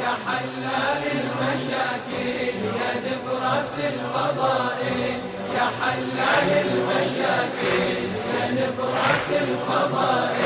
يا حلال المشاكل يا نبرس الفضائل يا حلال المشاكل يا نبرس الفضائل.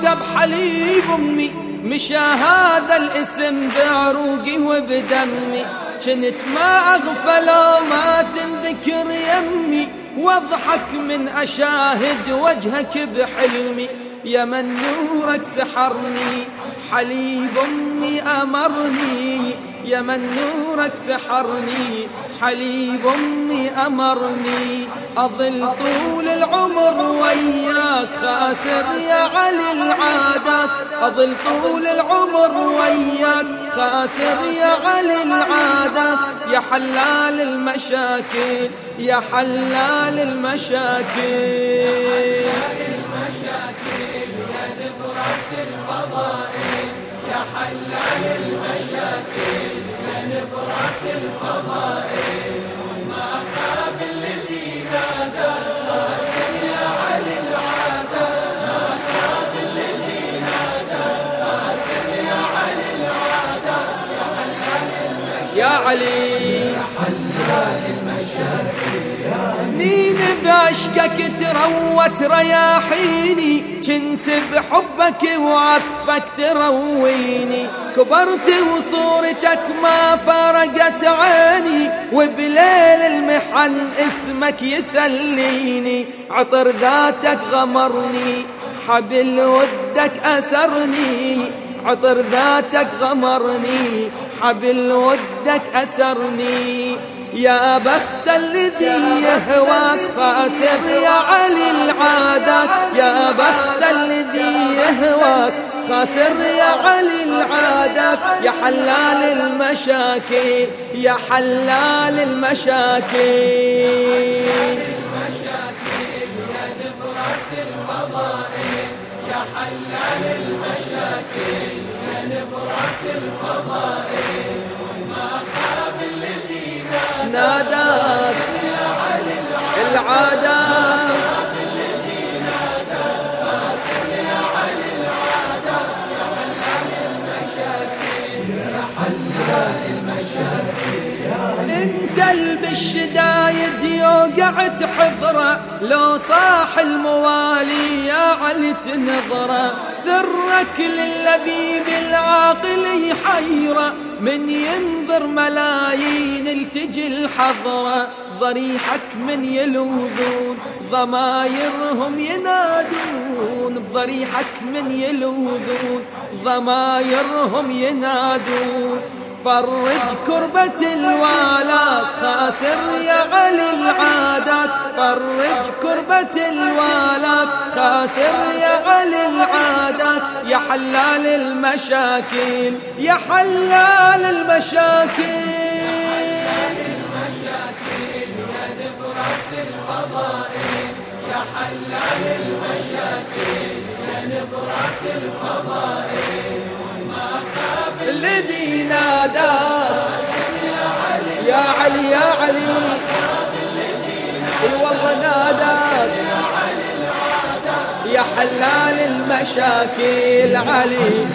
رضعت بحليب أمي مشى هذا الاسم بعروقي وبدمي. كنت ما اغفل وما تنذكر يمي وأضحك من أشاهد وجهك بحلمي. يا من نورك سحرني حليب أمي أمرني. يا من نورك سحرني حليب أمي أمرني أظل طول العمر وياك خاسر يا علي العادات. أظل طول العمر وياك خاسر يا علي العادات. يا حلال المشاكل يا حلال المشاكل. يا حلال المشاكل. نبرس الفضائل الذي نادى قاسم يا علي. يا حلال المشاكل سنين بعشقك تروت رياحيني كنت بحبك وعطفك ترويني. كبرت وصورتك ما فرقت عيني وبليل المحن اسمك يسليني. عطر ذاتك غمرني حبل ودك أسرني. عطر ذاتك غمرني حبل ودك أسرني. يا بخت الذي يهواك خاسر يا علي العادات يا بخت الذي يهواك خاسر يا علي العادات يا حلال المشاكل يا حلال المشاكل. يا حلال المشاكل يا نبرس الفضائل. المشاكل انت بالشدايد يوقعت حضرة لو صاح الموالي يا علي تنظرة. سرك لللبيب العاقل يحيره من ينظر ملايين التجي الحضرة ضريحك من يلوذون ضمايرهم ينادون بضريحك من يلوذون ضمايرهم ينادون. فرج كربة الوالات خاسر يا علي العادات. فرج كربة الوالات خاسر يا علي العادات يا حلال المشاكل يا حلال المشاكل. يا نبرس الفضائل يا حلال المشاكل يا نبرس الفضائل ما خاب الذي ناداك يا علي يا علي يا علي. يا حلال المشاكل علي.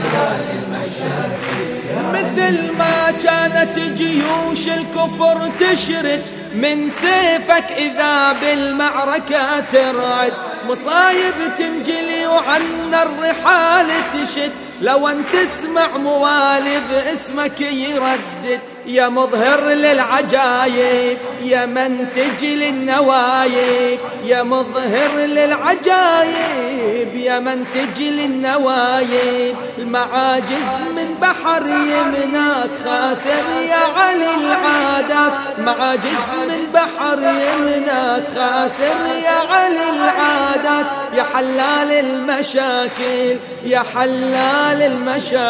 مثل ما كانت جيوش الكفر تشرد من سيفك إذا بالمعركة ترعد. مصايب تنجلي وعنا الرحال تشد. لو أن تسمع موالي باسمك يردد. يا مظهر للعجايب يا من تجلي النوايب يا مظهر للعجايب يا من تجلي النوايب المعاجز من بحر يمناك خاسر يا علي العادات. معاجز من بحر يمناك خاسر يا علي العادات. يا حلال المشاكل يا حلال المشاكل.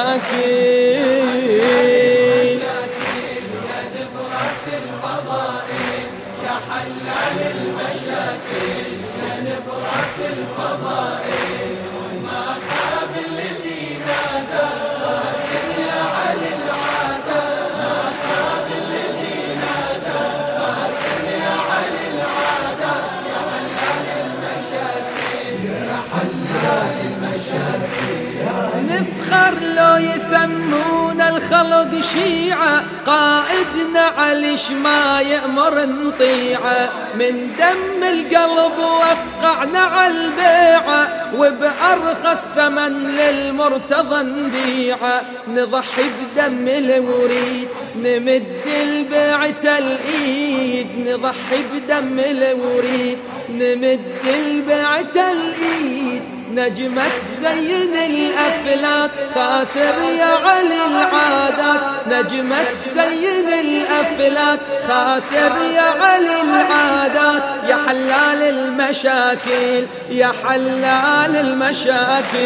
حلال المشاكل يا الفضائل. الخلق شيعة قائدنا علش ما يأمر نطيعه من دم القلب وقعنا على البيعة وبأرخص ثمن للمرتضى نبيعه نضحي بدم الوريد نمد البيعة الإيد. نضحي بدم الوريد نمد البيعة الإيد. نجمة زين الأفلاك خاسر يا علي العادات. نجمة زين الأفلاك خاسر يا علي العادات. يا حلال المشاكل يا حلال المشاكل.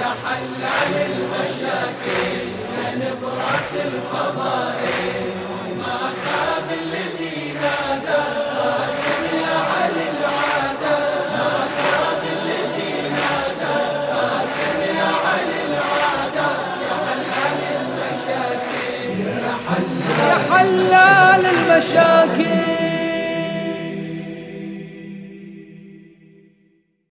يا حلال المشاكل يا نبرس الفضائل. المشاكل